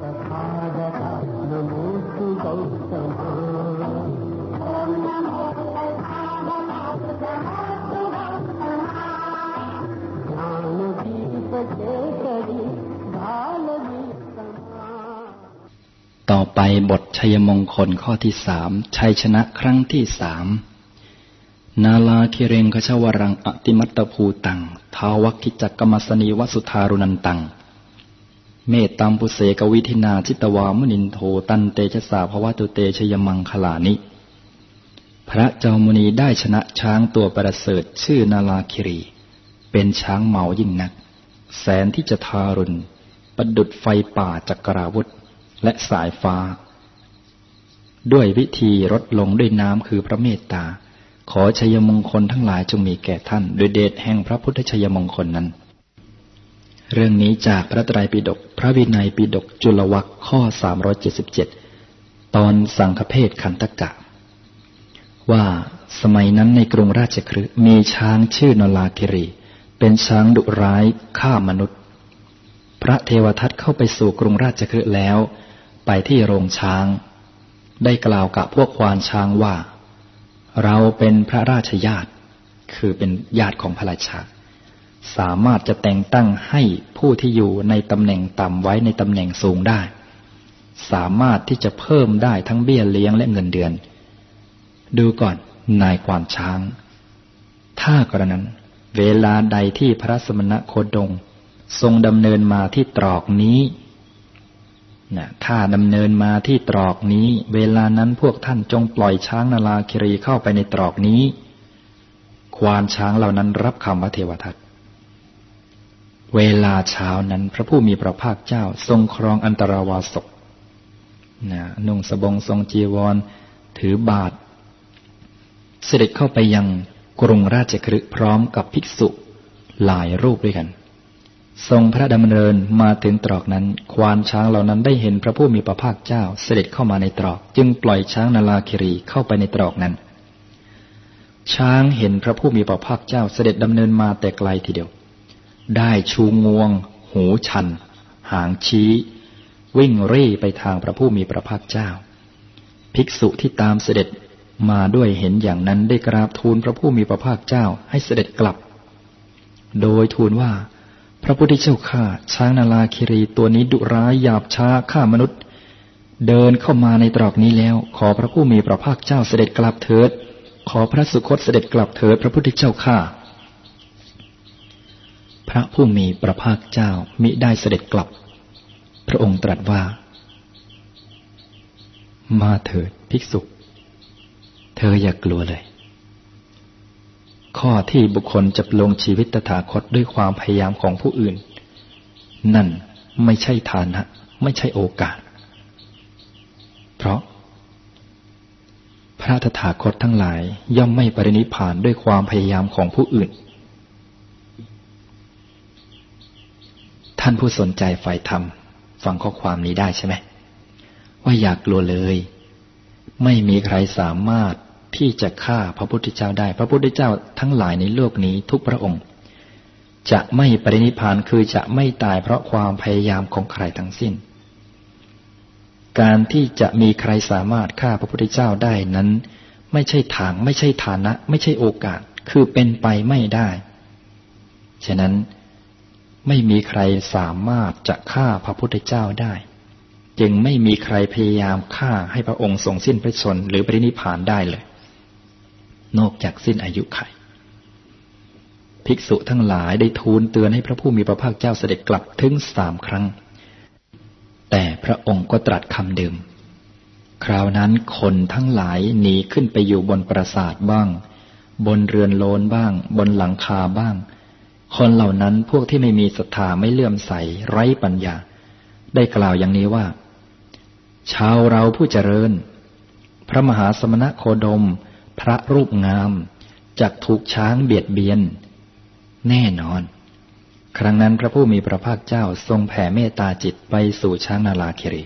ต่อไปบทชัยมงคลข้อที่สามชัยชนะครั้งที่สามนาลาคิเรงคชวรังอติมัตตภูตัง ทาวัคิจักกมสนีวสุธารุนันตัง เมตตัมปุเสกวิธินาจิตวามนินโทตันเตชะสาภวตุเตชยมังคลานิ พระเจ้ามุนีได้ชนะช้างตัวประเสริฐชื่อนาลาคิรี เป็นช้างเมายิ่งนัก แสนที่จะทารุณ ประดุดไฟป่าจักราวุธ และสายฟ้า ด้วยวิธีลดลงด้วยน้ำคือพระเมตตา ขอชัยมงคลทั้งหลายจงมีแก่ท่าน โดยเดชแห่งพระพุทธชัยมงคลนั้น เรื่องนี้จากพระไตรปิฎกพระวินัยปิฎกจุลวัคข้อ 377 ตอนสังฆเพศขันตกะ ว่าสมัยนั้นในกรุงราชคฤห์มีช้างชื่อนลาคิรี เป็นช้างดุร้ายฆ่ามนุษย์ พระเทวทัตเข้าไปสู่กรุงราชคฤห์แล้ว ไปที่โรงช้าง ได้กล่าวกับพวกควานช้างว่า เราเป็นพระราชญาติ คือเป็นญาติของพระราชา สามารถจะแต่งตั้งให้ผู้ที่อยู่ในตำแหน่งต่ำไว้ในตำแหน่งสูงได้ สามารถที่จะเพิ่มได้ทั้งเบี้ยเลี้ยงและเงินเดือน ดูก่อนนายควานช้าง ถ้ากระนั้น เวลาใดที่พระสมณโคดงทรงดำเนินมาที่ตรอกนี้นะถ้าดำเนินมาที่ตรอกนี้ เวลานั้นพวกท่านจงปล่อยช้างนาลาคิรีเข้าไปในตรอกนี้ ควานช้างเหล่านั้นรับคำพระเทวทัต เวลาเช้านั้น พระผู้มีพระภาคเจ้า ทรงครองอันตรวาสกนะนุ่งสบงทรงจีวร ถือบาท เสด็จเข้าไปยังกรุงราชคฤห์พร้อมกับภิกษุหลายรูปด้วยกัน ทรงพระดำเนินมาถึงตรอกนั้น ควานช้างเหล่านั้นได้เห็นพระผู้มีพระภาคเจ้า เสด็จเข้ามาในตรอก จึงปล่อยช้างนาลาคิรีเข้าไปในตรอกนั้น ช้างเห็นพระผู้มีพระภาคเจ้าเสด็จดำเนินมาแต่ไกลทีเดียว ได้ชูงวง หูชัน หางชี้ วิ่งเร่ไปทางพระผู้มีพระภาคเจ้า ภิกษุที่ตามเสด็จมาด้วยเห็นอย่างนั้นได้กราบทูลพระผู้มีพระภาคเจ้าให้เสด็จกลับ โดยทูลว่า พระพุทธเจ้าข้าช้างนาลาคิรีตัวนี้ดุร้ายหยาบช้าฆ่ามนุษย์ เดินเข้ามาในตรอกนี้แล้ว ขอพระผู้มีพระภาคเจ้าเสด็จกลับเถิด ขอพระสุคตเสด็จกลับเถิดพระพุทธเจ้าข้า พระผู้มีพระภาคเจ้ามิได้เสด็จกลับ พระองค์ตรัสว่า มาเถิดภิกษุ เธออย่ากลัวเลย ข้อที่บุคคลจะลงชีวิตตถาคตด้วยความพยายามของผู้อื่น นั่นไม่ใช่ฐานะ ไม่ใช่โอกาส เพราะ พระตถาคตทั้งหลายย่อมไม่ปรินิพานด้วยความพยายามของผู้อื่น ท่านผู้สนใจฝ่ายธรรม ฟังข้อความนี้ได้ใช่ไหม ว่าอยากกลัวเลย ไม่มีใครสามารถที่จะฆ่าพระพุทธเจ้าได้ พระพุทธเจ้าทั้งหลายในโลกนี้ทุกพระองค์ จะไม่ปรินิพานคือจะไม่ตายเพราะความพยายามของใครทั้งสิ้น การที่จะมีใครสามารถฆ่าพระพุทธเจ้าได้นั้น ไม่ใช่ทาง ไม่ใช่ฐานะ ไม่ใช่โอกาส คือเป็นไปไม่ได้ ฉะนั้น ไม่มีใครสามารถจะฆ่าพระพุทธเจ้าได้ จึงไม่มีใครพยายามฆ่าให้พระองค์ทรงสิ้นพระชนหรือปรินิพานได้เลย นอกจากสิ้นอายุไข ภิกษุทั้งหลายได้ทูลเตือนให้พระผู้มีพระภาคเจ้าเสด็จกลับถึงสามครั้ง แต่พระองค์ก็ตรัสคำเดิม คราวนั้นคนทั้งหลายหนีขึ้นไปอยู่บนปราสาทบ้าง บนเรือนโลนบ้าง บนหลังคาบ้าง คนเหล่านั้นพวกที่ไม่มีศรัทธาไม่เลื่อมใสไร้ปัญญา ได้กล่าวอย่างนี้ว่า ชาวเราผู้เจริญ พระมหาสมณะโคดม พระรูปงามจากถูกช้างเบียดเบียน แน่นอน ครั้งนั้นพระผู้มีพระภาคเจ้าทรงแผ่เมตตาจิตไปสู่ช้างนาลาเครี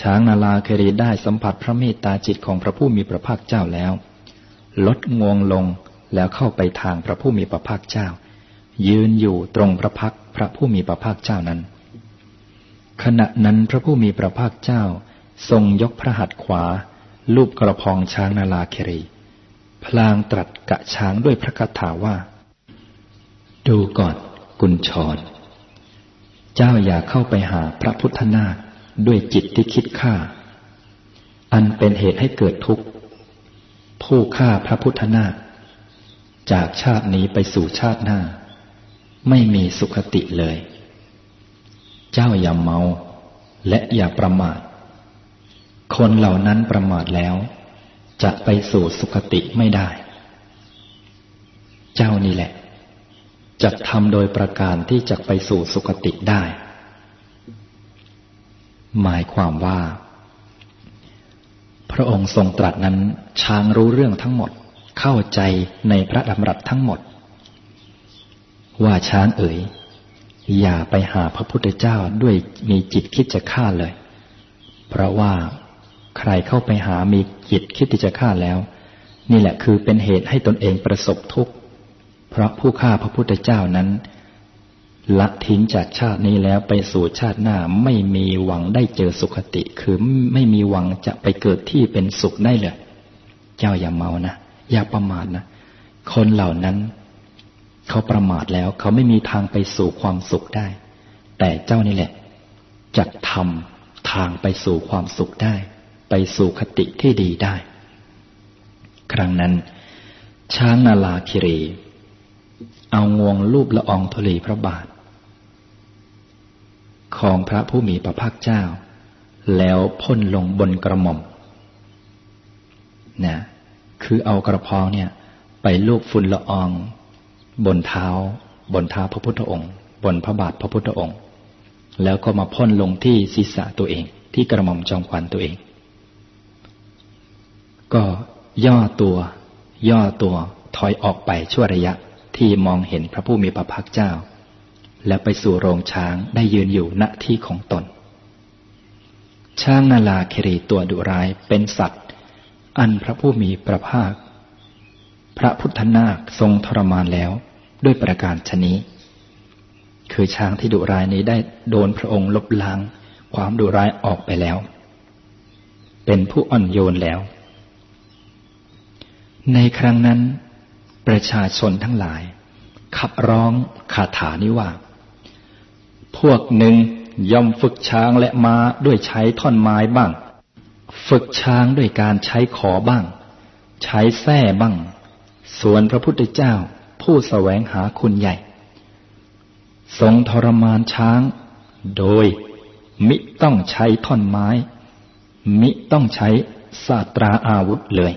ช้างนาลาเครีได้สัมผัสพระเมตตาจิตของพระผู้มีพระภาคเจ้าแล้ว ลดงวงลงแล้วเข้าไปทางพระผู้มีพระภาคเจ้า ยืนอยู่ตรงพระพักพระผู้มีพระภาคเจ้านั้น ขณะนั้นพระผู้มีพระภาคเจ้า ทรงยกพระหัตถ์ขวา ลูบกระพองช้างนาลาเครีพลางตรัสกะช้างด้วยพระคาถาว่า ดูก่อนกุญชร เจ้าอย่าเข้าไปหาพระพุทธนาคด้วยจิตที่คิดฆ่า อันเป็นเหตุให้เกิดทุกข์ ผู้ฆ่าพระพุทธนาคจากชาตินี้ไปสู่ชาติหน้า ไม่มีสุขติเลย เจ้าอย่าเมาและอย่าประมาท คนเหล่านั้นประมาทแล้ว จะไปสู่สุขติไม่ได้ เจ้านี่แหละจะทำโดยประการที่จะไปสู่สุคติได้ หมายความว่า พระองค์ทรงตรัสนั้นช้างรู้เรื่องทั้งหมด เข้าใจในพระดำรัสทั้งหมด ว่าช้างเอ๋ย อย่าไปหาพระพุทธเจ้าด้วยมีจิตคิดจะฆ่าเลย เพราะว่าใครเข้าไปหามีจิตคิดที่จะฆ่าแล้ว นี่แหละคือเป็นเหตุให้ตนเองประสบทุกข์ เพราะผู้ฆ่าพระพุทธเจ้านั้น ละทิ้งจากชาตินี้แล้วไปสู่ชาติหน้าไม่มีหวังได้เจอสุขติ คือไม่มีหวังจะไปเกิดที่เป็นสุขได้เลย เจ้าอย่าเมานะอย่าประมาทนะคนเหล่านั้น เขาประมาทแล้วเขาไม่มีทางไปสู่ความสุขได้ แต่เจ้านี่แหละจะทำทางไปสู่ความสุขได้ ไปสู่คติที่ดีได้ ครั้งนั้น ช้างนาลาคิรี เอางวงรูปละอองธุลีพระบาท ของพระผู้มีพระภาคเจ้า แล้วพ่นลงบนกระหม่อมนะคือเอากระพองเนี่ย ไปลูบฝุ่นละออง บนเท้า บนเท้าพระพุทธองค์ บนพระบาทพระพุทธองค์ แล้วก็มาพ่นลงที่ศีรษะตัวเอง ที่กระหม่อมจองควันตัวเอง ก็ย่อตัว ย่อตัวถอยออกไปชั่วระยะที่มองเห็นพระผู้มีพระภาคเจ้า และไปสู่โรงช้างได้ยืนอยู่ณที่ของตน ช้างนาลาเครีตัวดุร้ายเป็นสัตว์ อันพระผู้มีพระภาค พระพุทธนาคทรงทรมานแล้ว ด้วยประการชนี้ คือช้างที่ดุร้ายนี้ได้โดนพระองค์ลบล้าง ความดุร้ายออกไปแล้ว เป็นผู้อ่อนโยนแล้ว ในครั้งนั้น ประชาชนทั้งหลาย ขับร้องคาถานี้ว่า พวกหนึ่งย่อมฝึกช้างและม้าด้วยใช้ท่อนไม้บ้าง ฝึกช้างด้วยการใช้ขอบ้าง ใช้แส้บ้าง ส่วนพระพุทธเจ้า ผู้สแสวงหาคุณใหญ่ ทรงทรมานช้าง โดย มิต้องใช้ท่อนไม้ มิต้องใช้ศาสตราอาวุธเลย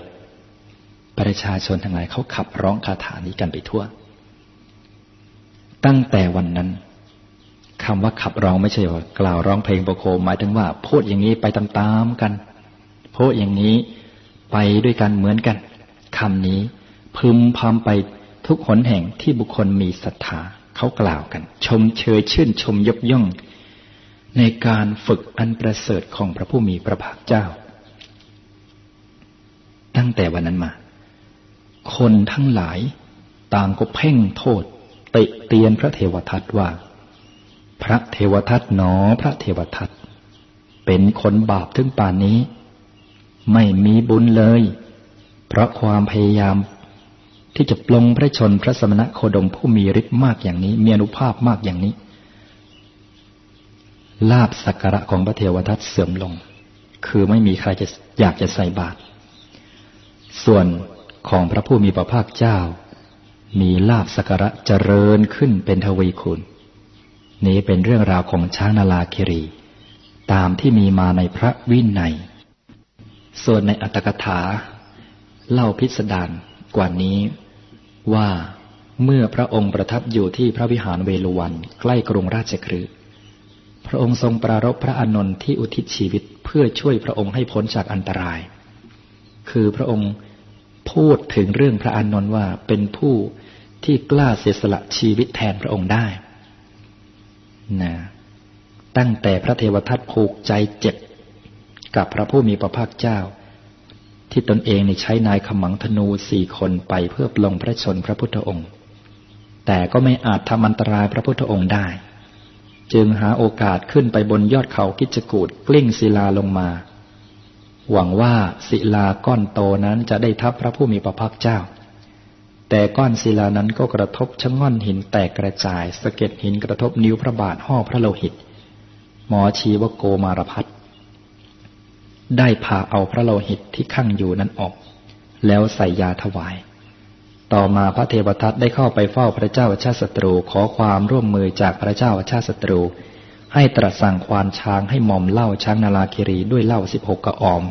ประชาชนทั้งหลายเขาขับร้องคาถานี้กันไปทั่ว ตั้งแต่วันนั้นคำว่าขับร้องไม่ใช่ว่ากล่าวร้องเพลงประโคมหมายถึงว่าพูดอย่างนี้ไปตามๆกันพูดอย่างนี้ไปด้วยกันเหมือนกันคำนี้พึมพำไป ทุกหนแห่งที่บุคคลมีศรัทธาเขากล่าวกัน ชมเชยชื่นชมยกย่อง ในการฝึกอันประเสริฐของพระผู้มีพระภาคเจ้า ตั้งแต่วันนั้นมา คนทั้งหลายต่างก็เพ่งโทษติเตียนพระเทวทัตว่า พระเทวทัตหนอพระเทวทัตเป็นคนบาปถึงป่านนี้ ไม่มีบุญเลย เพราะความพยายาม ที่จะปลงพระชนพระสมณะโคดมผู้มีฤทธิ์มากอย่างนี้ มีอนุภาพมากอย่างนี้ ลาบสักการะของพระเทวทัตเสื่อมลง คือไม่มีใครจะอยากจะใส่บาตรส่วนของพระผู้มีพระภาคเจ้า มีลาบสักระเจริญขึ้นเป็นทวีคุณนี้เป็นเรื่องราวของช้างนาลาคิรี ตามที่มีมาในพระวินัย ส่วนในอัตถกถา เล่าพิสดารกว่านี้ ว่าเมื่อพระองค์ประทับอยู่ที่พระวิหารเวลุวันใกล้กรุงราชคฤห์พระองค์ทรงปรารบพระอานนท์ที่อุทิศชีวิตเพื่อช่วยพระองค์ให้พ้นจากอันตราย คือพระองค์พูดถึงเรื่องพระอานนท์ว่าเป็นผู้ที่กล้าเสียสละชีวิตแทนพระองค์ได้นะตั้งแต่พระเทวทัตผูกใจเจ็บกับพระผู้มีพระภาคเจ้า ที่ตนเองใช้นายขมังธนูสี่คนไปเพื่อปลงพระชนพระพุทธองค์ แต่ก็ไม่อาจทำอันตรายพระพุทธองค์ได้ จึงหาโอกาสขึ้นไปบนยอดเขากิจกูดกลิ้งศิลาลงมา หวังว่าศิลาก้อนโตนั้นจะได้ทับพระผู้มีพระภาคเจ้า แต่ก้อนศิลานั้นก็กระทบชะง่อนหินแตกกระจายสะเก็ดหินกระทบนิ้วพระบาทห่อพระโลหิต หมอชีวโกมารพัฒ ได้พาเอาพระโลหิตที่ข้างอยู่นั้นออก แล้วใส่ยาถวาย ต่อมาพระเทวทัตได้เข้าไปเฝ้าพระเจ้าชาติศัตรูขอความร่วมมือจากพระเจ้าชาติศัตรู ให้ตรัสสั่งควานช้างให้หมอมเหล่าช้างนาลาคิรีด้วยเหล่าสิบหกกระออม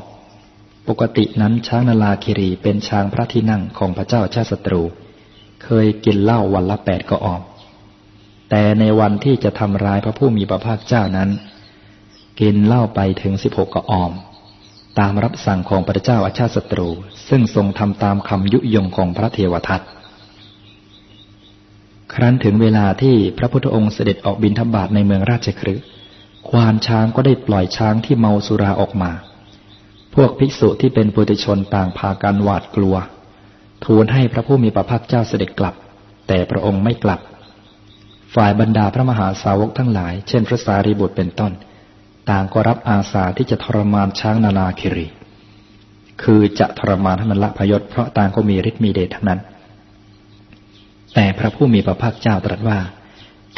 ปกตินั้นช้างนาลาคิรีเป็นช้างพระที่นั่งของพระเจ้าชาติศัตรู เคยกินเหล้าวันละแปดกระออม แต่ในวันที่จะทำร้ายพระผู้มีพระภาคเจ้านั้น กินเหล้าไปถึงสิบหกกระออม ตามรับสั่งของพระเจ้าอาชาติศัตรู ซึ่งทรงทำตามคำยุยงของพระเทวทัตครั้นถึงเวลาที่พระพุทธองค์เสด็จออกบินทบาทในเมืองราชคฤห์ควานช้างก็ได้ปล่อยช้างที่เมาสุราออกมา พวกภิกษุที่เป็นปุถุชนต่างพากันหวาดกลัว ทูลให้พระผู้มีพระภาคเจ้าเสด็จกลับ แต่พระองค์ไม่กลับ ฝ่ายบรรดาพระมหาสาวกทั้งหลาย เช่นพระสารีบุตรเป็นต้น ต่างก็รับอาสาที่จะทรมานช้างนานาคิรี คือจะทรมานให้มันละพยศเพราะต่างก็มีฤทธิ์มีเดชทั้งนั้น แต่พระผู้มีพระภาคเจ้าตรัสว่า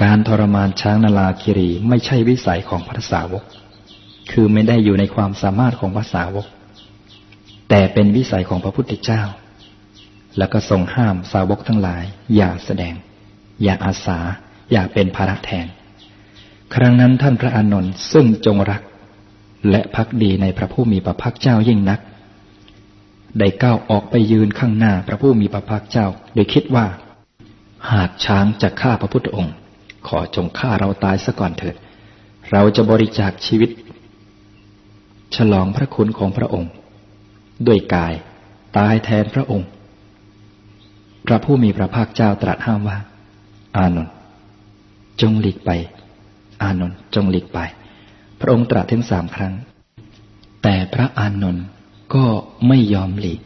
การทรมานช้างนาลาคิรีไม่ใช่วิสัยของพระสาวก คือไม่ได้อยู่ในความสามารถของพระสาวก แต่เป็นวิสัยของพระพุทธเจ้า แล้วก็ทรงห้ามสาวกทั้งหลาย อย่าแสดง อย่าอาสา อย่าเป็นภาระแทน ครั้งนั้นท่านพระอานนท์ซึ่งจงรัก และพักดีในพระผู้มีพระภาคเจ้ายิ่งนัก ได้ก้าวออกไปยืนข้างหน้าพระผู้มีพระภาคเจ้า โดยคิดว่า หากช้างจะฆ่าพระพุทธองค์ ขอจงฆ่าเราตายซะก่อนเถิด เราจะบริจาคชีวิต ฉลองพระคุณของพระองค์ ด้วยกายตายแทนพระองค์ พระผู้มีพระภาคเจ้าตรัสห้ามว่า อานนท์จงหลีกไป อานนท์จงหลีกไป พระองค์ตรัสถึงสามครั้ง แต่พระอานนท์ก็ไม่ยอมหลีก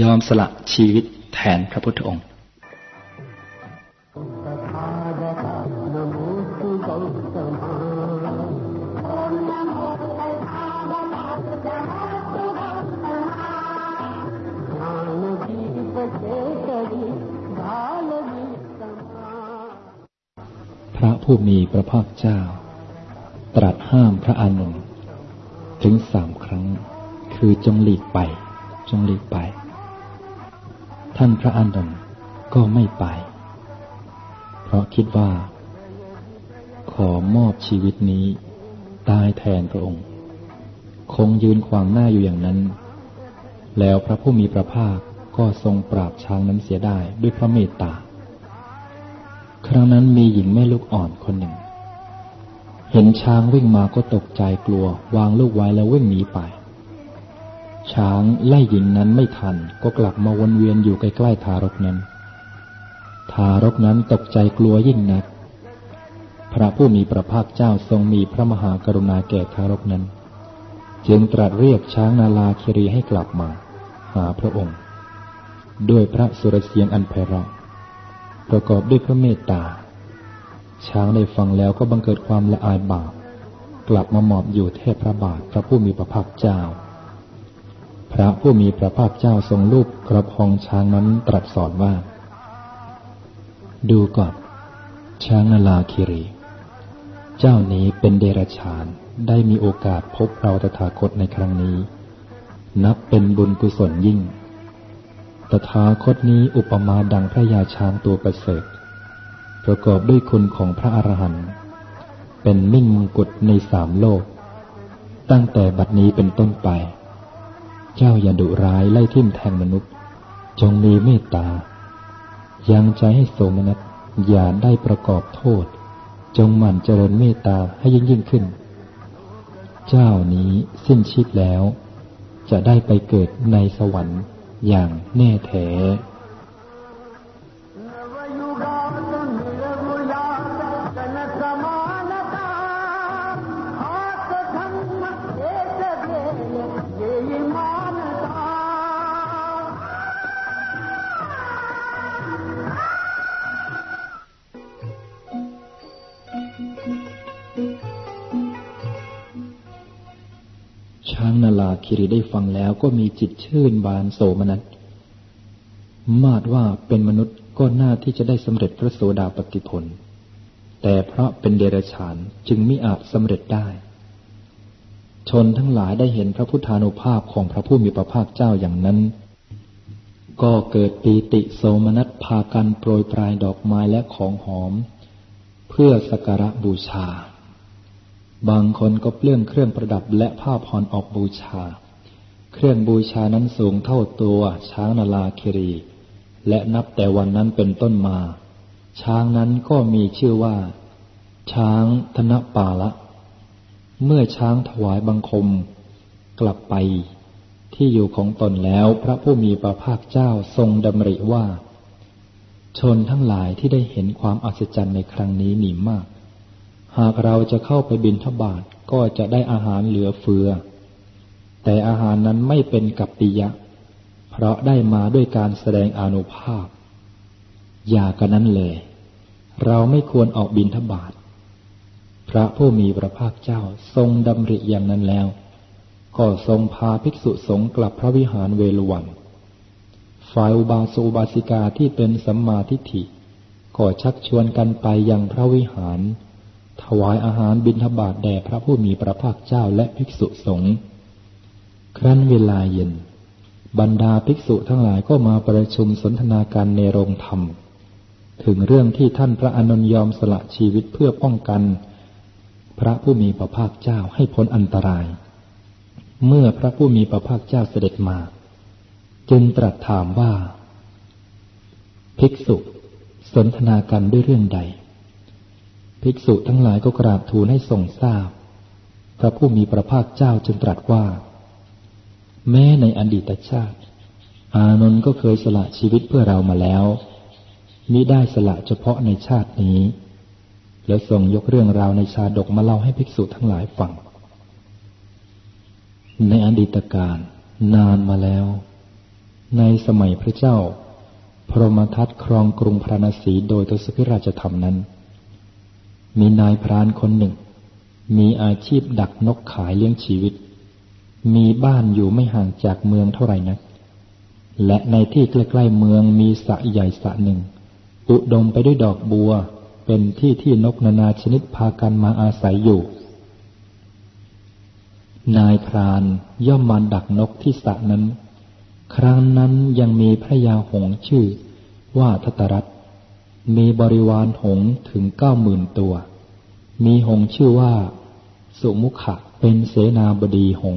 ยอมสละชีวิตแทนพระพุทธองค์ ผู้มีพระภาคเจ้า ตรัสห้ามพระอานนท์ถึงสามครั้ง คือจงหลีกไป จงหลีกไป ท่านพระอานนท์ก็ไม่ไป เพราะคิดว่า ขอมอบชีวิตนี้ ตายแทนพระองค์ คงยืนขวางหน้าอยู่อย่างนั้น แล้วพระผู้มีพระภาคก็ทรงปราบช้างนั้นเสียได้ด้วยพระเมตตา ครั้งนั้นมีหญิงแม่ลูกอ่อนคนหนึ่ง เห็นช้างวิ่งมาก็ตกใจกลัว วางลูกไว้แล้ววิ่งหนีไป ช้างไล่หญิงนั้นไม่ทันก็กลับมาวนเวียนอยู่ใกล้ๆทารกนั้น ทารกนั้นตกใจกลัวยิ่งนัก พระผู้มีพระภาคเจ้าทรงมีพระมหากรุณาแก่ทารกนั้น จึงตรัสเรียกช้างนาลาคิรีให้กลับมา หาพระองค์ ด้วยพระสุรเสียงอันไพเราะ ประกอบด้วยพระเมตตา ช้างได้ฟังแล้วก็บังเกิดความละอายบาป กลับมาหมอบอยู่เทพพระบาทพระผู้มีพระภาคเจ้า พระผู้มีพระภาคเจ้าทรงรูปกระพองช้างนั้นตรัสสอนว่า ดูก่อน ช้างนาลาคิรี เจ้านี้เป็นเดรัจฉานได้มีโอกาสพบเราตถาคตในครั้งนี้ นับเป็นบุญกุศลยิ่ง ตถาคตนี้อุปมาดังพระยาช้างตัวประเสริฐ ประกอบด้วยคุณของพระอรหันต์เป็นมิ่งมงกุฎในสามโลก ตั้งแต่บัดนี้เป็นต้นไป เจ้าอย่าดุร้ายไล่ทิ่มแทงมนุษย์ จงมีเมตตา ยังใจให้โสมนัสอย่าได้ประกอบโทษ จงหมั่นเจริญเมตตาให้ยิ่งยิ่งขึ้น เจ้านี้สิ้นชีพแล้ว จะได้ไปเกิดในสวรรค์ อย่างแน่แท้คิริได้ฟัง ก็มีจิตชื่นบานโสมนัสมาดว่าเป็นมนุษย์ก็น่าที่จะได้สำเร็จพระโสดาปติผล แต่เพราะเป็นเดรัจฉานจึงมิอาจสำเร็จได้ ชนทั้งหลายได้เห็นพระพุทธานุภาพของพระผู้มีพระภาคเจ้าอย่างนั้น ก็เกิดปีติโสมนัสพากันโปรยปลายดอกไม้และของหอม เพื่อสักการะบูชา บางคนก็เปลื้องเครื่องประดับและผ้าผ่อนออกบูชา เครื่องบูชานั้นสูงเท่าตัวช้างนาลาคิรี และนับแต่วันนั้นเป็นต้นมา ช้างนั้นก็มีชื่อว่า ช้างธนปาละ เมื่อช้างถวายบังคม กลับไปที่อยู่ของตนแล้วพระผู้มีพระภาคเจ้าทรงดำริว่า ชนทั้งหลายที่ได้เห็นความอัศจรรย์ในครั้งนี้มีมาก หากเราจะเข้าไปบินทบาทก็จะได้อาหารเหลือเฟือ แต่อาหารนั้นไม่เป็นกัปปิยะ เพราะได้มาด้วยการแสดงอนุภาพ อย่ากันนั้นเลย เราไม่ควรออกบินทบาทพระผู้มีพระภาคเจ้าทรงดำริอย่างนั้นแล้ว ก็ทรงพาภิกษุสงฆ์กลับพระวิหารเวลวัน ฝ่ายอุบาสกอุบาสิกาที่เป็นสัมมาทิฏฐิก็ชักชวนกันไปยังพระวิหาร ถวายอาหารบิณฑบาตแด่พระผู้มีพระภาคเจ้าและภิกษุสงฆ์ ครั้นเวลาเย็น บรรดาภิกษุทั้งหลายก็มาประชุมสนทนาการในโรงธรรม ถึงเรื่องที่ท่านพระอนนยอมสละชีวิตเพื่อป้องกัน พระผู้มีพระภาคเจ้าให้พ้นอันตราย เมื่อพระผู้มีพระภาคเจ้าเสด็จมา จึงตรัสถามว่า ภิกษุสนทนากันด้วยเรื่องใด ภิกษุทั้งหลายก็กราบทูลให้ทรงทราบ พระผู้มีพระภาคเจ้าจึงตรัสว่า แม้ในอดีตชาติ อานนท์ก็เคยสละชีวิตเพื่อเรามาแล้วมิได้สละเฉพาะในชาตินี้ แล้วทรงยกเรื่องราวในชาดกมาเล่าให้ภิกษุทั้งหลายฟัง ในอดีตการนานมาแล้ว ในสมัยพระเจ้า พรหมทัตครองกรุงพระนศีโดยทศพิราชธรรมนั้น มีนายพรานคนหนึ่ง มีอาชีพดักนกขายเลี้ยงชีวิต มีบ้านอยู่ไม่ห่างจากเมืองเท่าไหร่นัก และในที่ใกล้ๆเมืองมีสระใหญ่สระหนึ่ง อุดมไปด้วยดอกบัว เป็นที่ที่นกนานาชนิดพากันมาอาศัยอยู่ นายพรานย่อมมาดักนกที่สระนั้น ครั้งนั้นยังมีพระยาหงชื่อว่าทัตรัตมีบริวารหงถึงเก้าหมื่นตัว มีหงชื่อว่า สุมุขะเป็นเสนาบดีหง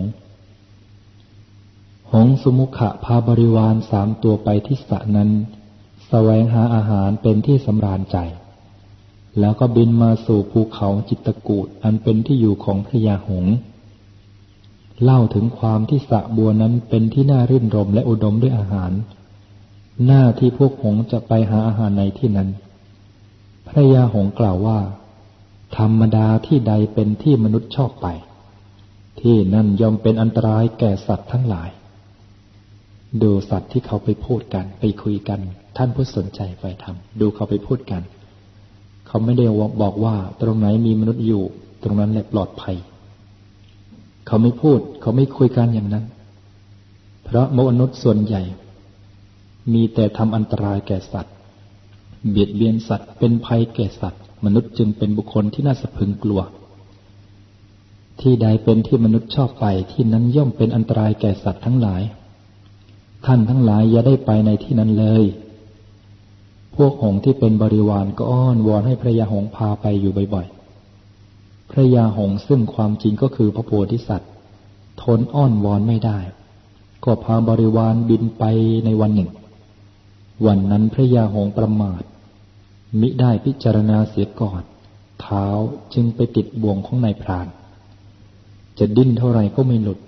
หงสุมุขะพาบริวารสามตัวไปที่สระนั้นสแสวงหาอาหารเป็นที่สำราญใจ แล้วก็บินมาสู่ภูเขาจิตกูดอันเป็นที่อยู่ของพระยาหงเล่าถึงความที่สระบัวนั้นเป็นที่น่ารื่นรมและอุดมด้วยอาหาร หน้าที่พวกหงจะไปหาอาหารในที่นั้น พระยาหงกล่าวว่า ธรรมดาที่ใดเป็นที่มนุษย์ชอบไป ที่นั่นย่อมเป็นอันตรายแก่สัตว์ทั้งหลาย ดูสัตว์ที่เขาไปพูดกัน ไปคุยกัน ท่านผู้สนใจไฟธรรมดูเขาไปพูดกัน เขาไม่ได้บอกว่า ตรงไหนมีมนุษย์อยู่ ตรงนั้นแหละปลอดภัย เขาไม่พูด เขาไม่คุยกันอย่างนั้น เพราะมนุษย์ส่วนใหญ่ มีแต่ทำอันตรายแก่สัตว์ เบียดเบียนสัตว์ เป็นภัยแก่สัตว์ มนุษย์จึงเป็นบุคคลที่น่าสะพึงกลัว ที่ใดเป็นที่มนุษย์ชอบไปที่นั้นย่อมเป็นอันตรายแก่สัตว์ทั้งหลาย ท่านทั้งหลายอย่าได้ไปในที่นั้นเลย พวกหงที่เป็นบริวารก็อ้อนวอนให้พระยาหงพาไปอยู่บ่อยๆ พระยาหงซึ่งความจริงก็คือพระโพธิสัตว์ ทนอ้อนวอนไม่ได้ ก็พาบริวารบินไปในวันหนึ่ง วันนั้นพระยาหงประมาท มิได้พิจารณาเสียก่อน เท้าจึงไปติดบ่วงของนายพราน จะดิ้นเท่าไรก็ไม่หลุด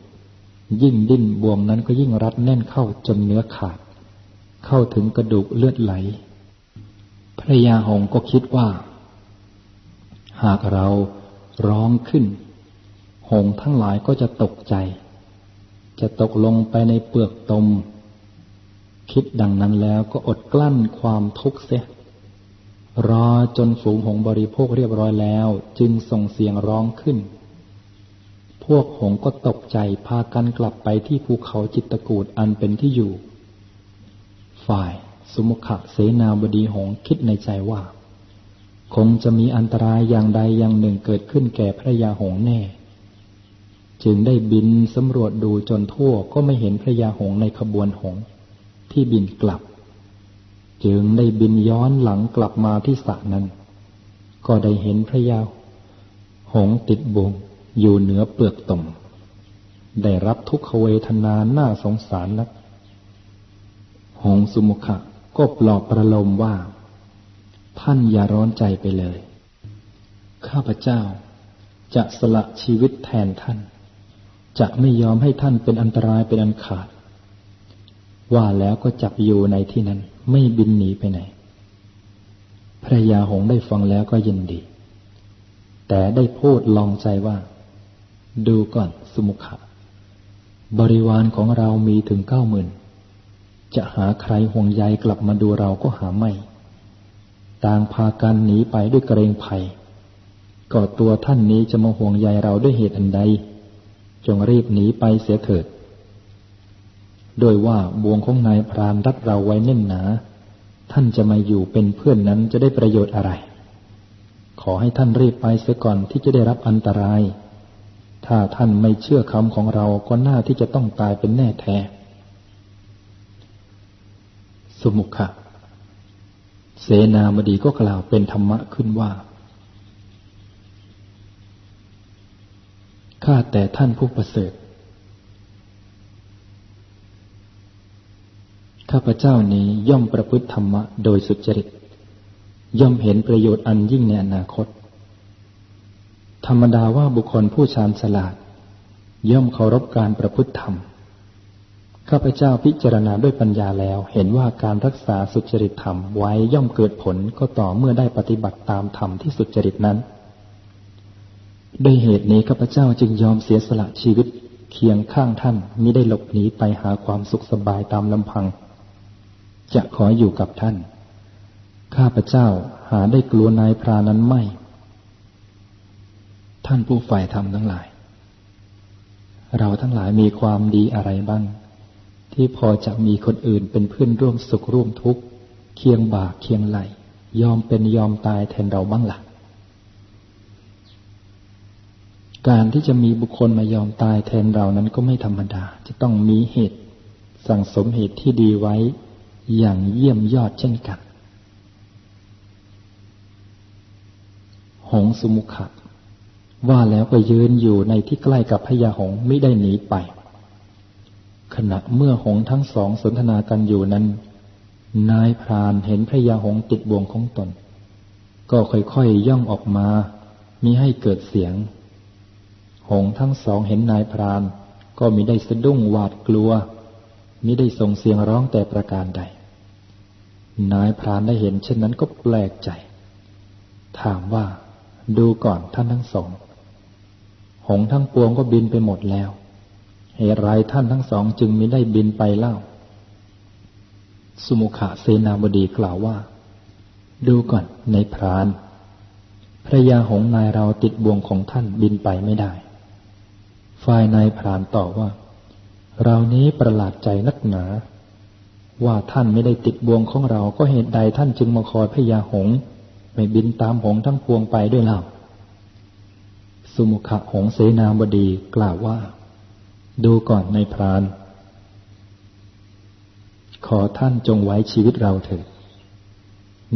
ยิ่งดิ้นบ่วงนั้นก็ยิ่งรัดแน่นเข้าจนเนื้อขาด เข้าถึงกระดูกเลือดไหล พระยาหงก็คิดว่า หากเราร้องขึ้น หงทั้งหลายก็จะตกใจ จะตกลงไปในเปลือกตม คิดดังนั้นแล้วก็อดกลั้นความทุกข์เสียรอจนฝูงหงบริโภคเรียบร้อยแล้ว จึงส่งเสียงร้องขึ้น พวกหงก็ตกใจพากันกลับไปที่ภูเขาจิตตกูดอันเป็นที่อยู่ ฝ่ายสุมุขะเสนาบดีหงคิดในใจว่า คงจะมีอันตรายอย่างใดอย่างหนึ่งเกิดขึ้นแก่พระยาหงแน่ จึงได้บินสำรวจดูจนทั่วก็ไม่เห็นพระยาหงในขบวนหงที่บินกลับ จึงได้บินย้อนหลังกลับมาที่สระนั้น ก็ได้เห็นพระยาหงติดบง อยู่เหนือเปลือกตม ได้รับทุกขเวทนาหน้าสงสารนัก หงสุมุขะก็ปลอบประโลมว่า ท่านอย่าร้อนใจไปเลย ข้าพเจ้าจะสละชีวิตแทนท่าน จะไม่ยอมให้ท่านเป็นอันตรายเป็นอันขาด ว่าแล้วก็จับอยู่ในที่นั้นไม่บินหนีไปไหนพระยาหงได้ฟังแล้วก็ยินดี แต่ได้พูดลองใจว่า ดูก่อนสมุขะ บริวารของเรามีถึงเก้าหมื่นจะหาใครห่วงใยกลับมาดูเราก็หาไม่ ต่างพากันหนีไปด้วยเกรงภัยก็ตัวท่านนี้จะมาห่วงใยเราด้วยเหตุอันใด จงรีบหนีไปเสียเถิด โดยว่าบ่วงของนายพรานรัดเราไว้แน่นหนา ท่านจะมาอยู่เป็นเพื่อนนั้นจะได้ประโยชน์อะไร ขอให้ท่านรีบไปเสียก่อนที่จะได้รับอันตราย ถ้าท่านไม่เชื่อคำของเราก็น่าที่จะต้องตายเป็นแน่แท้ สมุขะ เสนาบดีก็กล่าวเป็นธรรมะขึ้นว่า ข้าแต่ท่านผู้ประเสริฐ ข้าพเจ้านี้ย่อมประพฤติธรรมะโดยสุจริต ย่อมเห็นประโยชน์อันยิ่งในอนาคต ธรรมดาว่าบุคคลผู้ชาญฉลาด ย่อมเคารพการประพฤติธรรม ข้าพเจ้าพิจารณาด้วยปัญญาแล้ว เห็นว่าการรักษาสุจริตธรรมไว้ย่อมเกิดผลก็ต่อเมื่อได้ปฏิบัติตามธรรมที่สุจริตนั้นด้วยเหตุนี้ข้าพเจ้าจึงยอมเสียสละชีวิตเคียงข้างท่านมิได้หลบหนีไปหาความสุขสบายตามลำพัง จะขออยู่กับท่าน ข้าพเจ้าหาได้กลัวนายพรานั้นไม่ ท่านผู้ฝ่ายธรรมทั้งหลาย เราทั้งหลายมีความดีอะไรบ้าง ที่พอจะมีคนอื่นเป็นเพื่อนร่วมสุขร่วมทุกข์เคียงบากเคียงไหลยอมเป็นยอมตายแทนเราบ้างละ่ะ การที่จะมีบุคคลมายอมตายแทนเรานั้นก็ไม่ธรรมดา จะต้องมีเหตุ สั่งสมเหตุที่ดีไว้อย่างเยี่ยมยอดเช่นกัน หงสุมุขะ ว่าแล้วก็ยืนอยู่ในที่ใกล้กับพญาหงไม่ได้หนีไป ขณะเมื่อหงทั้งสองสนทนากันอยู่นั้น นายพรานเห็นพระยาหงติดบ่วงของตน ก็ค่อยๆย่องออกมามิให้เกิดเสียง หงทั้งสองเห็นนายพรานก็มิได้สะดุ้งหวาดกลัวมิได้ส่งเสียงร้องแต่ประการใด นายพรานได้เห็นเช่นนั้นก็แปลกใจ ถามว่า ดูก่อนท่านทั้งสอง หงทั้งปวงก็บินไปหมดแล้ว เหตุไรท่านทั้งสองจึงมิได้บินไปเล่าสมุขะเสนาบดีกล่าวว่า ดูก่อนในพรานพระยาหงนายเราติดบ่วงของท่านบินไปไม่ได้ ฝ่ายนายพรานตอบว่า เรานี้ประหลาดใจนักหนา ว่าท่านไม่ได้ติดบ่วงของเราก็เหตุใดท่านจึงมาคอยพระยาหง ไม่บินตามหงทั้งพวงไปด้วยเล่าสุมุขะหงเสนาบดีกล่าวว่า ดูก่อนในพราน ขอท่านจงไว้ชีวิตเราเถิด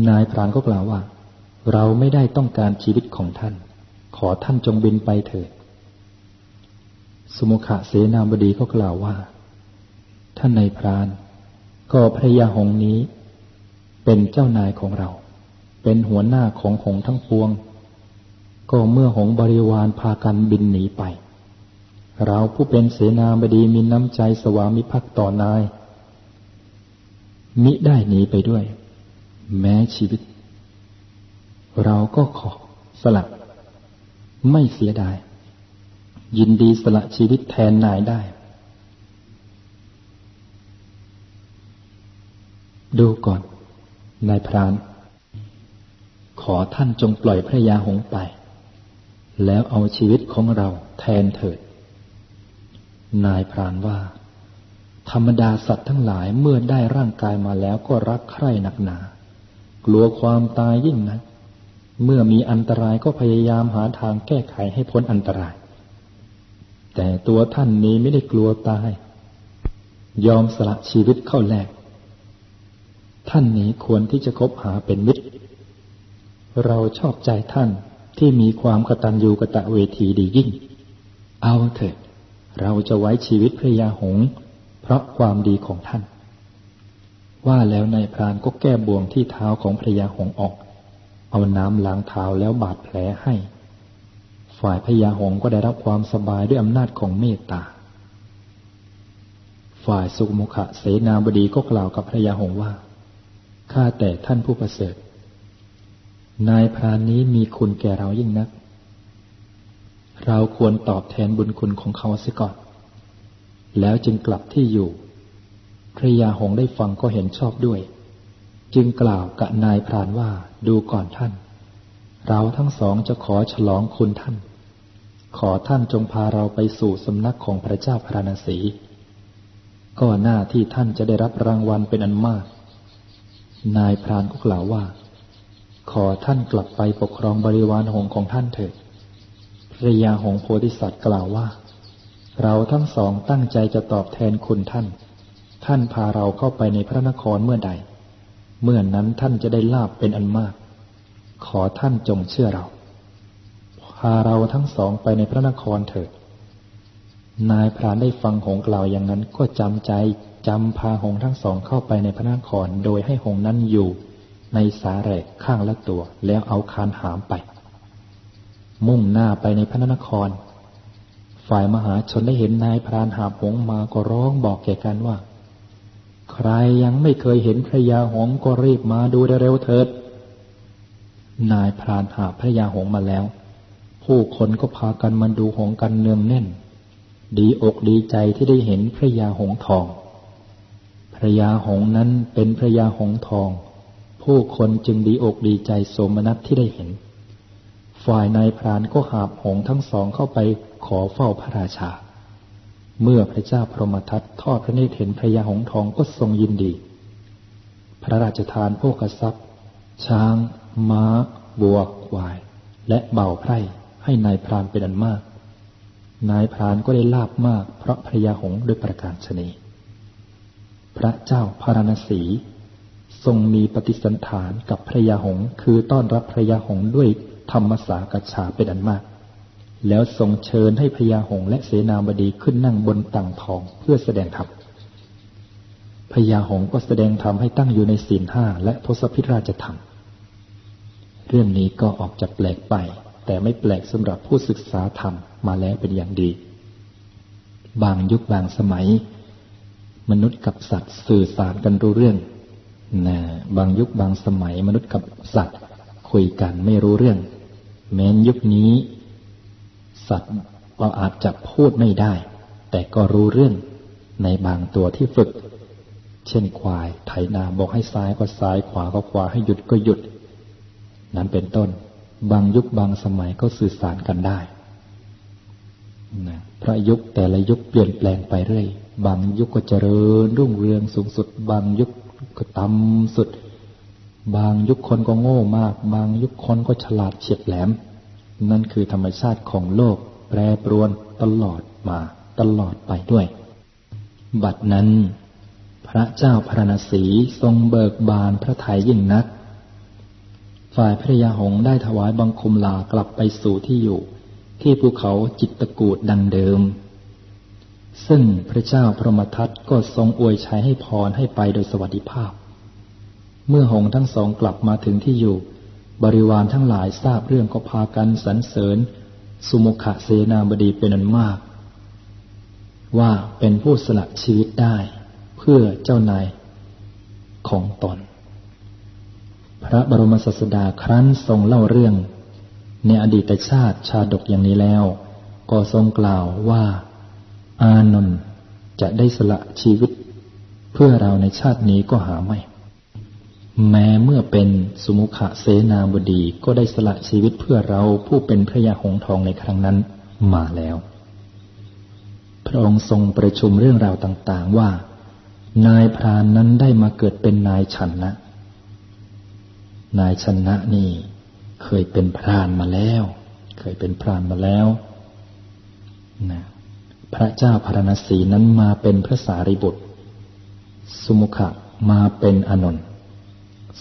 นายพรานก็กล่าวว่า เราไม่ได้ต้องการชีวิตของท่าน ขอท่านจงบินไปเถิด สมุขะเสนาบดีก็กล่าวว่า ท่านนายพราน ก็พระยาหงนี้ เป็นเจ้านายของเรา เป็นหัวหน้าของหงทั้งปวง ก็เมื่อหงบริวารพากันบินหนีไป เราผู้เป็นเสนาบดีมีน้ำใจสวามิภักดิ์ต่อนาย มิได้หนีไปด้วย แม้ชีวิต เราก็ขอสลับไม่เสียดาย ยินดีสละชีวิตแทนนายได้ ดูก่อน นายพราน ขอท่านจงปล่อยพระยาหงไป แล้วเอาชีวิตของเราแทนเถิด นายพรานว่า ธรรมดาสัตว์ทั้งหลายเมื่อได้ร่างกายมาแล้วก็รักใคร่หนักหนา กลัวความตายยิ่งนักเมื่อมีอันตรายก็พยายามหาทางแก้ไขให้พ้นอันตราย แต่ตัวท่านนี้ไม่ได้กลัวตาย ยอมสละชีวิตเข้าแลกท่านนี้ควรที่จะคบหาเป็นมิตร เราชอบใจท่านที่มีความกตัญญูกะตะเวทีดียิ่ง เอาเถิด เราจะไว้ชีวิตพระยาหง เพราะความดีของท่าน ว่าแล้วนายพรานก็แก้บ่วงที่เท้าของพระยาหงออก เอาน้ำล้างเท้าแล้วบาดแผลให้ ฝ่ายพระยาหงก็ได้รับความสบายด้วยอำนาจของเมตตา ฝ่ายสุมุขะเสนาบดีก็กล่าวกับพระยาหงว่า ข้าแต่ท่านผู้ประเสริฐ นายพรานนี้มีคุณแก่เรายิ่งนัก เราควรตอบแทนบุญคุณของเขาเสียก่อน แล้วจึงกลับที่อยู่ พระยาหงได้ฟังก็เห็นชอบด้วย จึงกล่าวกับนายพรานว่าดูก่อนท่าน เราทั้งสองจะขอฉลองคุณท่าน ขอท่านจงพาเราไปสู่สำนักของพระเจ้าพระนศีก็หน้าที่ท่านจะได้รับรางวัลเป็นอันมาก นายพรานก็กล่าวว่า ขอท่านกลับไปปกครองบริวารหงของท่านเถิดพระยาหงโพธิสัตว์กล่าวว่า เราทั้งสองตั้งใจจะตอบแทนคุณท่าน ท่านพาเราเข้าไปในพระนครเมื่อใด เมื่อนนั้นท่านจะได้ลาบเป็นอันมาก ขอท่านจงเชื่อเรา พาเราทั้งสองไปในพระนครเถิด นายพรานได้ฟังหงกล่าวอย่างนั้นก็จำใจจำพาหงทั้งสองเข้าไปในพระนครโดยให้หงนั้นอยู่ ในสาแรกข้างละตัว แล้วเอาคานหามไป มุ่งหน้าไปในพระนคร ฝ่ายมหาชนได้เห็นนายพรานหาหงมาก็ร้องบอกแก่กันว่า ใครยังไม่เคยเห็นพระยาหงก็รีบมาดูเร็วเถิด นายพรานหาพระยาหงมาแล้ว ผู้คนก็พากันมาดูหงกันเนืองแน่น ดีอกดีใจที่ได้เห็นพระยาหงทองพระยาหงนั้นเป็นพระยาหงทอง ผู้คนจึงดีอกดีใจโสมนัสที่ได้เห็น ฝ่ายนายพรานก็หาบหงทั้งสองเข้าไปขอเฝ้าพระราชา เมื่อพระเจ้าพรหมทัตทอดพระเนตรเห็นพระยาหงทองก็ทรงยินดี พระราชทานพวกทรัพย์ ช้าง ม้าบัวควาย และเบ่าไพร่ให้นายพรานเป็นอันมาก นายพรานก็ได้ลาบมากเพราะพระยาหงด้วยประการชนีพระเจ้าพารณสี ทรงมีปฏิสันฐานกับพระยาหงคือต้อนรับพระยาหงด้วยธรรมสากชาเป็นอันมาก แล้วทรงเชิญให้พระยาหงและเสนาบดีขึ้นนั่งบนต่างทองเพื่อแสดงธรรมพระยาหงก็แสดงธรรมให้ตั้งอยู่ในศีลห้าและทศพิราชธรรม เรื่องนี้ก็ออกจะแปลกไป แต่ไม่แปลกสำหรับผู้ศึกษาธรรมมาแล้วเป็นอย่างดี บางยุคบางสมัย มนุษย์กับสัตว์สื่อสารกันรู้เรื่อง นะบางยุคบางสมัยมนุษย์กับสัตว์ คุยกันไม่รู้เรื่อง แม้นยุคนี้ สัตว์เราอาจจะพูดไม่ได้ แต่ก็รู้เรื่องในบางตัวที่ฝึก เช่นควาย ไถนาบอกให้ซ้ายก็ซ้ายขวาก็ขวาให้หยุดก็หยุด นั้นเป็นต้น บางยุคบางสมัยก็สื่อสารกันได้นะพระยุคแต่ละยุคเปลี่ยนแปลงไปเรื่อย บางยุคก็เจริญรุ่งเรืองสูงสุด บางยุค ก็ต่ำสุด บางยุคคนก็โง่มาก บางยุคคนก็ฉลาดเฉียบแหลม นั่นคือธรรมชาติของโลก แปรปรวนตลอดมาตลอดไปด้วย บัดนั้น พระเจ้าพระนศีทรงเบิกบานพระทัยยิ่งนัก ฝ่ายพระยาหงได้ถวายบังคมลากลับไปสู่ที่อยู่ ที่ภูเขาจิตตกูดดังเดิม ซึ่งพระเจ้าพระมทัตก็ทรงอวยชัยให้พรให้ไปโดยสวัสดิภาพ เมื่อหงทั้งสองกลับมาถึงที่อยู่ บริวารทั้งหลายทราบเรื่องก็พากันสรรเสริญ สุมุขเสนาบดีเป็นอันมาก ว่าเป็นผู้สละชีวิตได้ เพื่อเจ้านายของตน พระบรมศาสดาครั้นทรงเล่าเรื่อง ในอดีตชาติชาดกอย่างนี้แล้ว ก็ทรงกล่าวว่า อานนท์จะได้สละชีวิต เพื่อเราในชาตินี้ก็หาไม่ แม้เมื่อเป็นสุมุขเสนาบดีก็ได้สละชีวิตเพื่อเราผู้เป็นพระยาหงทองในครั้งนั้นมาแล้ว พระองค์ทรงประชุมเรื่องราวต่าง ๆว่า นายพรานนั้นได้มาเกิดเป็นนายชันนะ นายชนะนี่เคยเป็นพรานมาแล้ว เคยเป็นพรานมาแล้วนะ พระเจ้าพารณสีนั้นมาเป็นพระสารีบุตร สุมุขะมาเป็นอนนท์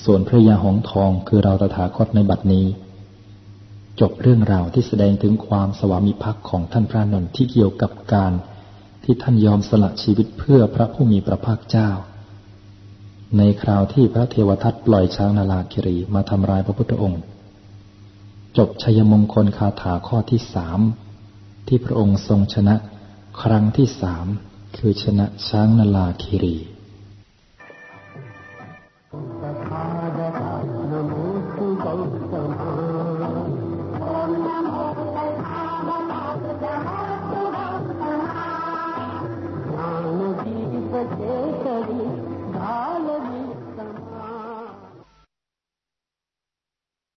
ส่วนพระยาหงทองคือเราตถาคตในบัดนี้ จบเรื่องราวที่แสดงถึงความสวามิภักดิ์ของท่านพระนนท์ที่เกี่ยวกับการที่ท่านยอมสละชีวิตเพื่อพระผู้มีพระภาคเจ้า ในคราวที่พระเทวทัตปล่อยช้างนาลาคิรีมาทำลายพระพุทธองค์ จบชัยมงคลคาถาข้อที่สามที่พระองค์ทรงชนะ ครั้งที่สามคือชนะช้างนาลาคิรี